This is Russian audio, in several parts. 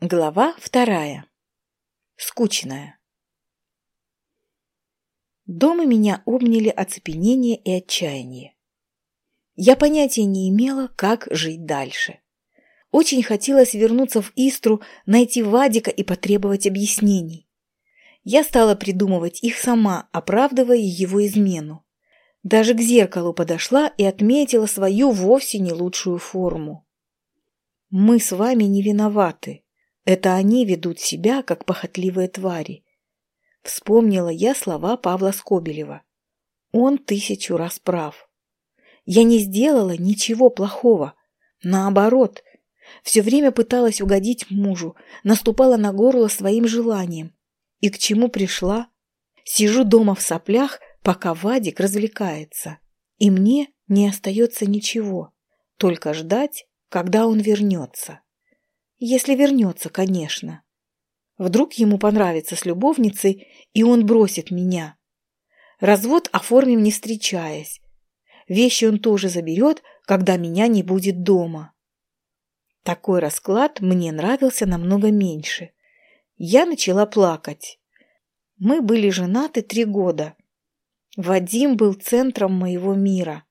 Глава вторая. Скучная. Дома меня обняли оцепенение и отчаяние. Я понятия не имела, как жить дальше. Очень хотелось вернуться в Истру, найти Вадика и потребовать объяснений. Я стала придумывать их сама, оправдывая его измену. Даже к зеркалу подошла и отметила свою вовсе не лучшую форму. Мы с вами не виноваты, это они ведут себя, как похотливые твари. Вспомнила я слова Павла Скобелева. Он тысячу раз прав. Я не сделала ничего плохого. Наоборот, все время пыталась угодить мужу, наступала на горло своим желанием. И к чему пришла? Сижу дома в соплях, пока Вадик развлекается. И мне не остается ничего, только ждать, когда он вернется. Если вернется, конечно. Вдруг ему понравится с любовницей, и он бросит меня. Развод оформим не встречаясь. Вещи он тоже заберет, когда меня не будет дома. Такой расклад мне нравился намного меньше. Я начала плакать. Мы были женаты три года. Вадим был центром моего мира.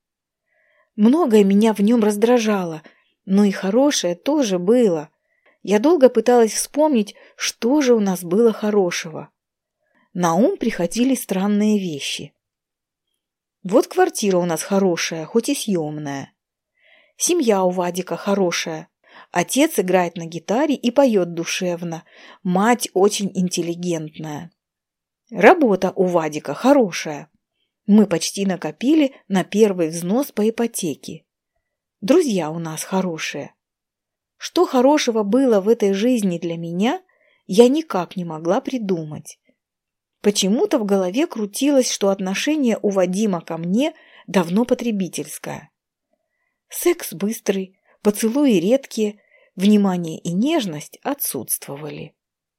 Многое меня в нем раздражало, но и хорошее тоже было. Я долго пыталась вспомнить, что же у нас было хорошего. На ум приходили странные вещи. Вот квартира у нас хорошая, хоть и съемная. Семья у Вадика хорошая. Отец играет на гитаре и поет душевно. Мать очень интеллигентная. Работа у Вадика хорошая. Мы почти накопили на первый взнос по ипотеке. Друзья у нас хорошие. Что хорошего было в этой жизни для меня, я никак не могла придумать. Почему-то в голове крутилось, что отношение у Вадима ко мне давно потребительское. Секс быстрый, поцелуи редкие, внимание и нежность отсутствовали.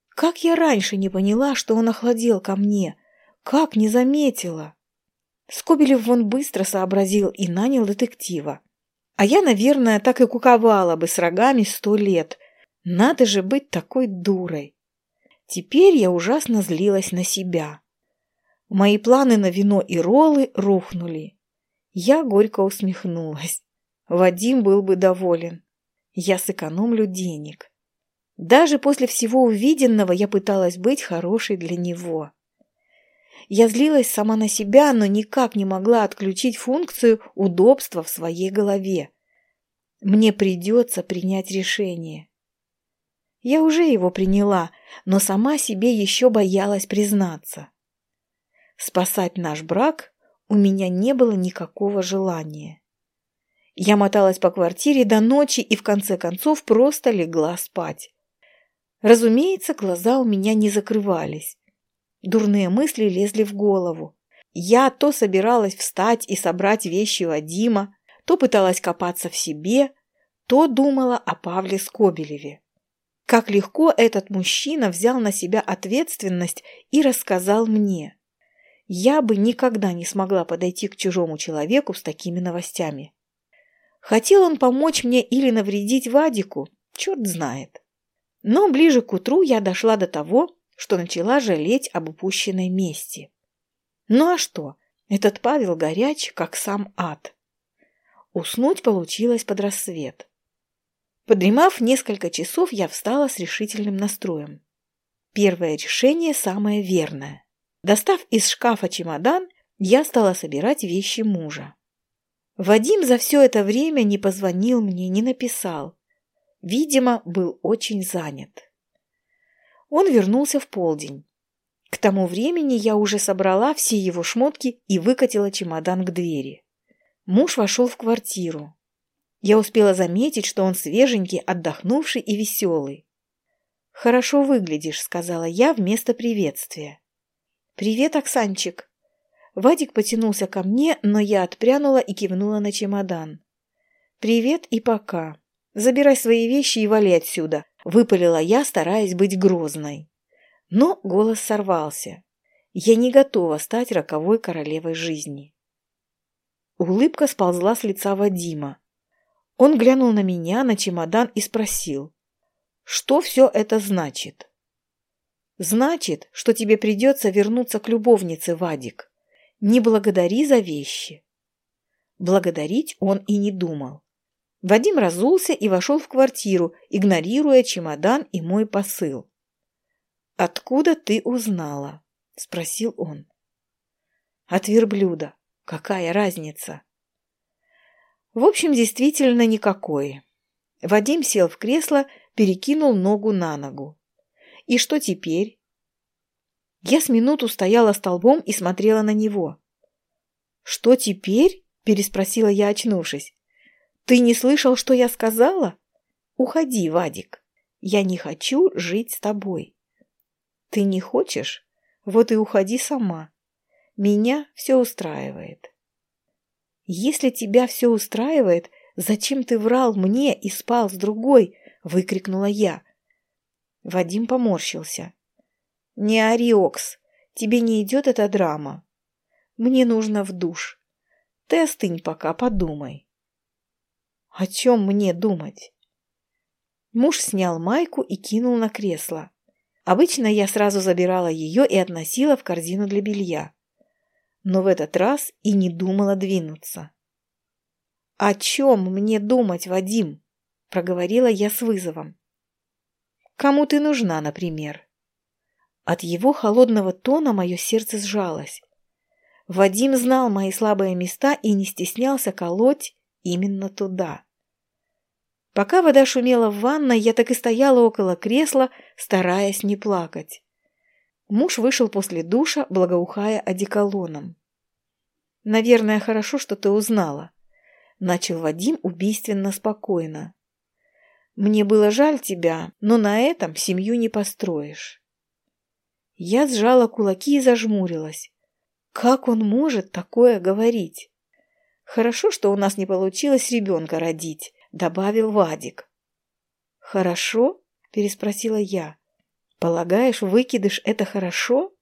Как я раньше не поняла, что он охладел ко мне? Как не заметила? Скобелев вон быстро сообразил и нанял детектива. А я, наверное, так и куковала бы с рогами сто лет. Надо же быть такой дурой. Теперь я ужасно злилась на себя. Мои планы на вино и роллы рухнули. Я горько усмехнулась. Вадим был бы доволен. Я сэкономлю денег. Даже после всего увиденного я пыталась быть хорошей для него. Я злилась сама на себя, но никак не могла отключить функцию удобства в своей голове. Мне придется принять решение. Я уже его приняла, но сама себе еще боялась признаться. Спасать наш брак у меня не было никакого желания. Я моталась по квартире до ночи и в конце концов просто легла спать. Разумеется, глаза у меня не закрывались. Дурные мысли лезли в голову. Я то собиралась встать и собрать вещи Вадима, то пыталась копаться в себе, то думала о Павле Скобелеве. Как легко этот мужчина взял на себя ответственность и рассказал мне. Я бы никогда не смогла подойти к чужому человеку с такими новостями. Хотел он помочь мне или навредить Вадику, черт знает. Но ближе к утру я дошла до того, что начала жалеть об упущенной мести. Ну а что, этот Павел горяч, как сам ад. Уснуть получилось под рассвет. Подремав несколько часов, я встала с решительным настроем. Первое решение самое верное. Достав из шкафа чемодан, я стала собирать вещи мужа. Вадим за все это время не позвонил мне, не написал. Видимо, был очень занят. Он вернулся в полдень. К тому времени я уже собрала все его шмотки и выкатила чемодан к двери. Муж вошел в квартиру. Я успела заметить, что он свеженький, отдохнувший и веселый. «Хорошо выглядишь», — сказала я вместо приветствия. «Привет, Оксанчик». Вадик потянулся ко мне, но я отпрянула и кивнула на чемодан. «Привет и пока. Забирай свои вещи и вали отсюда. Выпалила я, стараясь быть грозной. Но голос сорвался. Я не готова стать роковой королевой жизни. Улыбка сползла с лица Вадима. Он глянул на меня, на чемодан и спросил. Что все это значит? Значит, что тебе придется вернуться к любовнице, Вадик. Не благодари за вещи. Благодарить он и не думал. Вадим разулся и вошел в квартиру, игнорируя чемодан и мой посыл. «Откуда ты узнала?» – спросил он. «От верблюда. Какая разница?» В общем, действительно никакой. Вадим сел в кресло, перекинул ногу на ногу. «И что теперь?» Я с минуту стояла столбом и смотрела на него. «Что теперь?» – переспросила я, очнувшись. «Ты не слышал, что я сказала? Уходи, Вадик. Я не хочу жить с тобой». «Ты не хочешь? Вот и уходи сама. Меня все устраивает». «Если тебя все устраивает, зачем ты врал мне и спал с другой?» – выкрикнула я. Вадим поморщился. «Не ори, Окс, тебе не идет эта драма. Мне нужно в душ. Ты остынь пока, подумай». «О чем мне думать?» Муж снял майку и кинул на кресло. Обычно я сразу забирала ее и относила в корзину для белья но в этот раз и не думала двинуться. «О чем мне думать, Вадим?» – проговорила я с вызовом. «Кому ты нужна, например?» От его холодного тона мое сердце сжалось. Вадим знал мои слабые места и не стеснялся колоть именно туда. Пока вода шумела в ванной, я так и стояла около кресла, стараясь не плакать. Муж вышел после душа, благоухая одеколоном. «Наверное, хорошо, что ты узнала», — начал Вадим убийственно спокойно. «Мне было жаль тебя, но на этом семью не построишь». Я сжала кулаки и зажмурилась. Как он может такое говорить? Хорошо, что у нас не получилось ребенка родить, добавил Вадик. Хорошо? переспросила я. Полагаешь, выкидыш – это хорошо?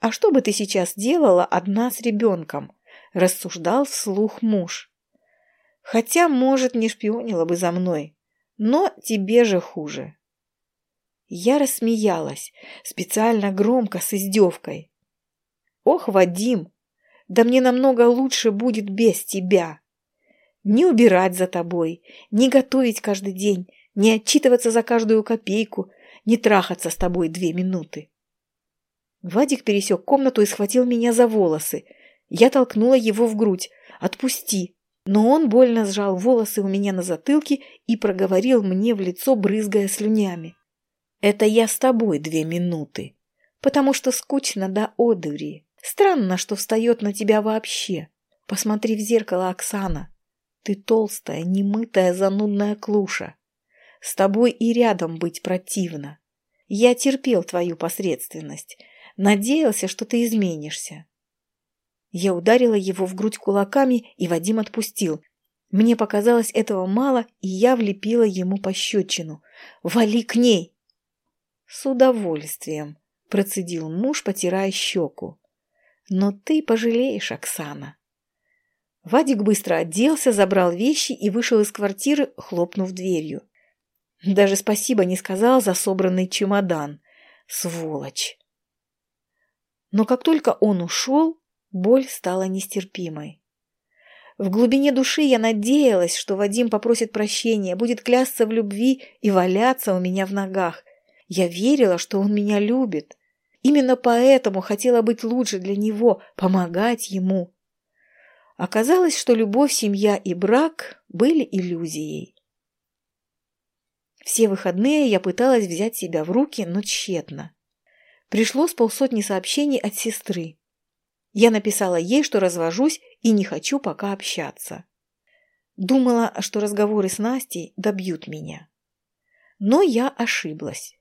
А что бы ты сейчас делала одна с ребенком? Рассуждал вслух муж. Хотя, может, не шпионила бы за мной, но тебе же хуже. Я рассмеялась, специально громко, с издевкой. Ох, Вадим, да мне намного лучше будет без тебя. Не убирать за тобой, не готовить каждый день, не отчитываться за каждую копейку, не трахаться с тобой две минуты. Вадик пересек комнату и схватил меня за волосы. Я толкнула его в грудь. «Отпусти!» Но он больно сжал волосы у меня на затылке и проговорил мне в лицо, брызгая слюнями. «Это я с тобой две минуты, потому что скучно до одури. Странно, что встает на тебя вообще. Посмотри в зеркало, Оксана. Ты толстая, немытая, занудная клуша. С тобой и рядом быть противно. Я терпел твою посредственность. Надеялся, что ты изменишься. Я ударила его в грудь кулаками, и Вадим отпустил. Мне показалось этого мало, и я влепила ему пощечину. «Вали к ней!» «С удовольствием», — процедил муж, потирая щеку. «Но ты пожалеешь, Оксана». Вадик быстро оделся, забрал вещи и вышел из квартиры, хлопнув дверью. Даже спасибо не сказал за собранный чемодан. Сволочь. Но как только он ушел, боль стала нестерпимой. В глубине души я надеялась, что Вадим попросит прощения, будет клясться в любви и валяться у меня в ногах. Я верила, что он меня любит. Именно поэтому хотела быть лучше для него, помогать ему. Оказалось, что любовь, семья и брак были иллюзией. Все выходные я пыталась взять себя в руки, но тщетно. Пришло с полсотни сообщений от сестры. Я написала ей, что развожусь и не хочу пока общаться. Думала, что разговоры с Настей добьют меня. Но я ошиблась.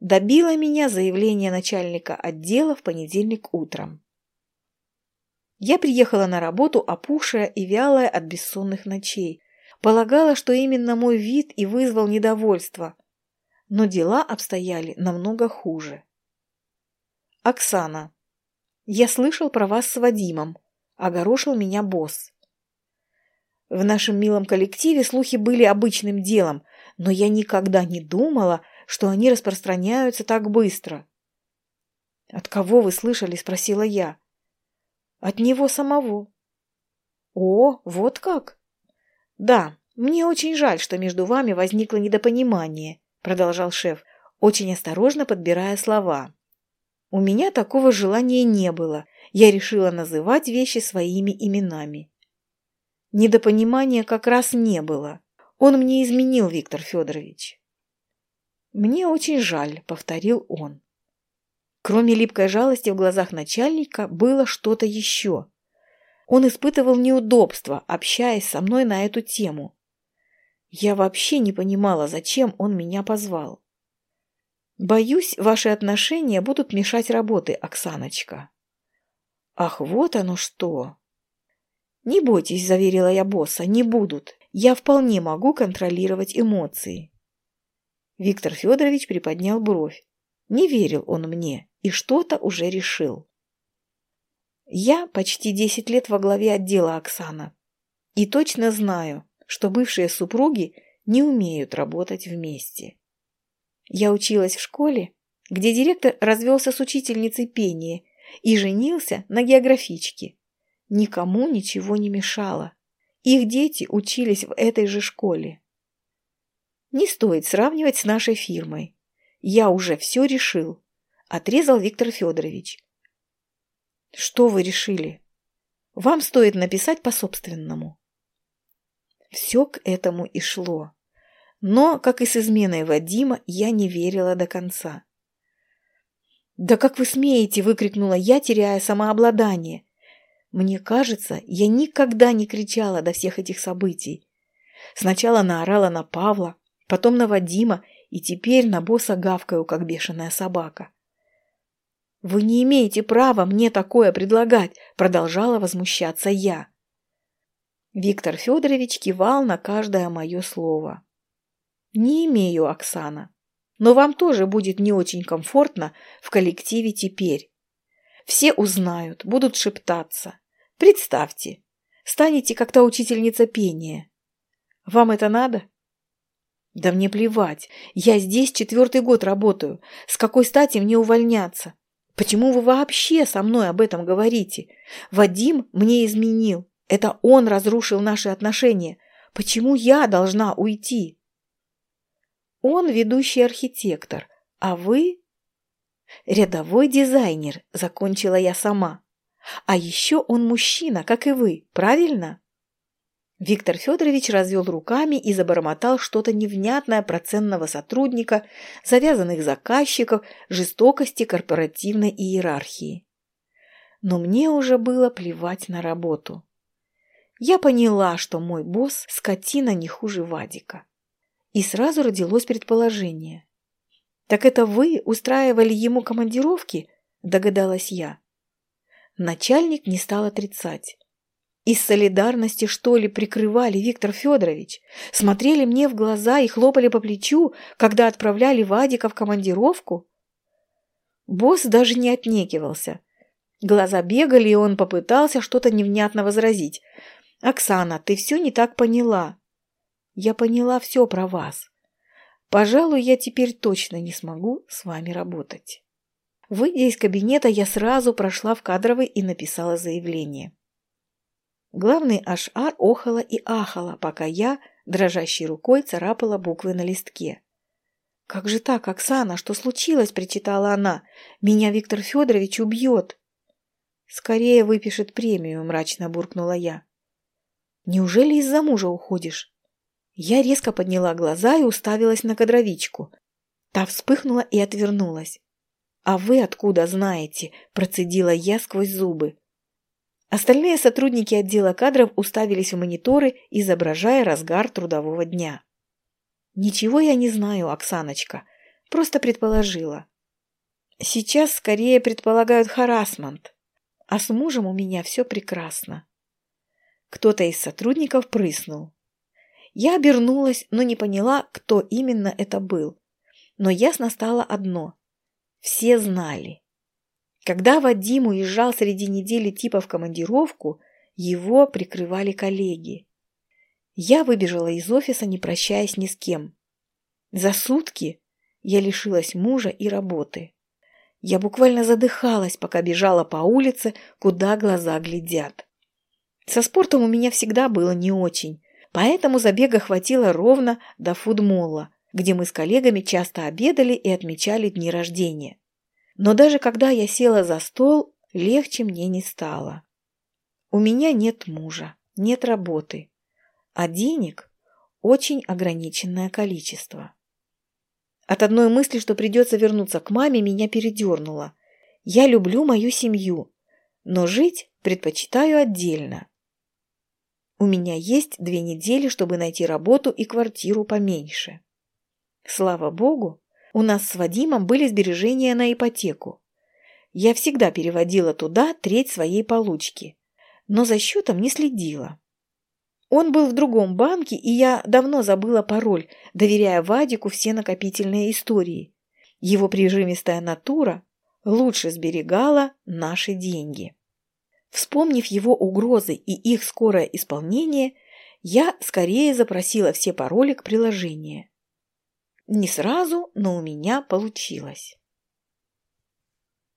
Добило меня заявление начальника отдела в понедельник утром. Я приехала на работу опухшая и вялая от бессонных ночей, Полагала, что именно мой вид и вызвал недовольство. Но дела обстояли намного хуже. Оксана. Я слышал про вас с Вадимом. Огорошил меня босс. В нашем милом коллективе слухи были обычным делом, но я никогда не думала, что они распространяются так быстро. «От кого вы слышали?» – спросила я. «От него самого». «О, вот как?» «Да, мне очень жаль, что между вами возникло недопонимание», – продолжал шеф, очень осторожно подбирая слова. «У меня такого желания не было. Я решила называть вещи своими именами». Недопонимания как раз не было. Он мне изменил, Виктор Федорович. «Мне очень жаль», — повторил он. Кроме липкой жалости в глазах начальника было что-то еще. Он испытывал неудобство, общаясь со мной на эту тему. Я вообще не понимала, зачем он меня позвал. «Боюсь, ваши отношения будут мешать работе, Оксаночка». «Ах, вот оно что!» «Не бойтесь», — заверила я босса, — «не будут я вполне могу контролировать эмоции. Виктор Федорович приподнял бровь. Не верил он мне и что-то уже решил. Я почти десять лет во главе отдела Оксана. И точно знаю, что бывшие супруги не умеют работать вместе. Я училась в школе, где директор развелся с учительницей пения и женился на географичке. Никому ничего не мешало. Их дети учились в этой же школе. Не стоит сравнивать с нашей фирмой. Я уже все решил, отрезал Виктор Федорович. Что вы решили? Вам стоит написать по-собственному. Все к этому и шло. Но, как и с изменой Вадима, я не верила до конца. «Да как вы смеете!» – выкрикнула я, теряя самообладание. Мне кажется, я никогда не кричала до всех этих событий. Сначала наорала на Павла, потом на Вадима и теперь на босса гавкаю, как бешеная собака. «Вы не имеете права мне такое предлагать», – продолжала возмущаться я. Виктор Федорович кивал на каждое мое слово. «Не имею, Оксана. Но вам тоже будет не очень комфортно в коллективе теперь. Все узнают, будут шептаться. Представьте, станете как та учительница пения. Вам это надо? Да мне плевать. Я здесь четвертый год работаю. С какой стати мне увольняться? Почему вы вообще со мной об этом говорите? Вадим мне изменил. Это он разрушил наши отношения. Почему я должна уйти? Он ведущий архитектор, а вы... Рядовой дизайнер, закончила я сама. А еще он мужчина, как и вы, правильно? Виктор Федорович развел руками и забормотал что-то невнятное про ценного сотрудника, завязанных заказчиков, жестокости корпоративной иерархии. Но мне уже было плевать на работу. Я поняла, что мой босс – скотина не хуже Вадика. И сразу родилось предположение. «Так это вы устраивали ему командировки?» – догадалась я. Начальник не стал отрицать. Из солидарности, что ли, прикрывали Виктор Федорович? Смотрели мне в глаза и хлопали по плечу, когда отправляли Вадика в командировку? Босс даже не отнекивался. Глаза бегали, и он попытался что-то невнятно возразить. «Оксана, ты все не так поняла». «Я поняла все про вас. Пожалуй, я теперь точно не смогу с вами работать». Выйдя из кабинета, я сразу прошла в кадровый и написала заявление. Главный Ашар охала и ахала, пока я, дрожащей рукой, царапала буквы на листке. «Как же так, Оксана? Что случилось?» – причитала она. «Меня Виктор Федорович убьет!» «Скорее выпишет премию», – мрачно буркнула я. «Неужели из-за мужа уходишь?» Я резко подняла глаза и уставилась на кадровичку. Та вспыхнула и отвернулась. «А вы откуда знаете?» – процедила я сквозь зубы. Остальные сотрудники отдела кадров уставились в мониторы, изображая разгар трудового дня. «Ничего я не знаю, Оксаночка. Просто предположила. Сейчас скорее предполагают харасмент, а с мужем у меня все прекрасно». Кто-то из сотрудников прыснул. Я обернулась, но не поняла, кто именно это был. Но ясно стало одно – все знали. Когда Вадим уезжал среди недели типа в командировку, его прикрывали коллеги. Я выбежала из офиса, не прощаясь ни с кем. За сутки я лишилась мужа и работы. Я буквально задыхалась, пока бежала по улице, куда глаза глядят. Со спортом у меня всегда было не очень, поэтому забега хватило ровно до фудмола, где мы с коллегами часто обедали и отмечали дни рождения. Но даже когда я села за стол, легче мне не стало. У меня нет мужа, нет работы, а денег очень ограниченное количество. От одной мысли, что придется вернуться к маме, меня передернуло. Я люблю мою семью, но жить предпочитаю отдельно. У меня есть две недели, чтобы найти работу и квартиру поменьше. Слава богу, у нас с Вадимом были сбережения на ипотеку. Я всегда переводила туда треть своей получки, но за счетом не следила. Он был в другом банке, и я давно забыла пароль, доверяя Вадику все накопительные истории. Его прижимистая натура лучше сберегала наши деньги. Вспомнив его угрозы и их скорое исполнение, я скорее запросила все пароли к приложению. Не сразу, но у меня получилось.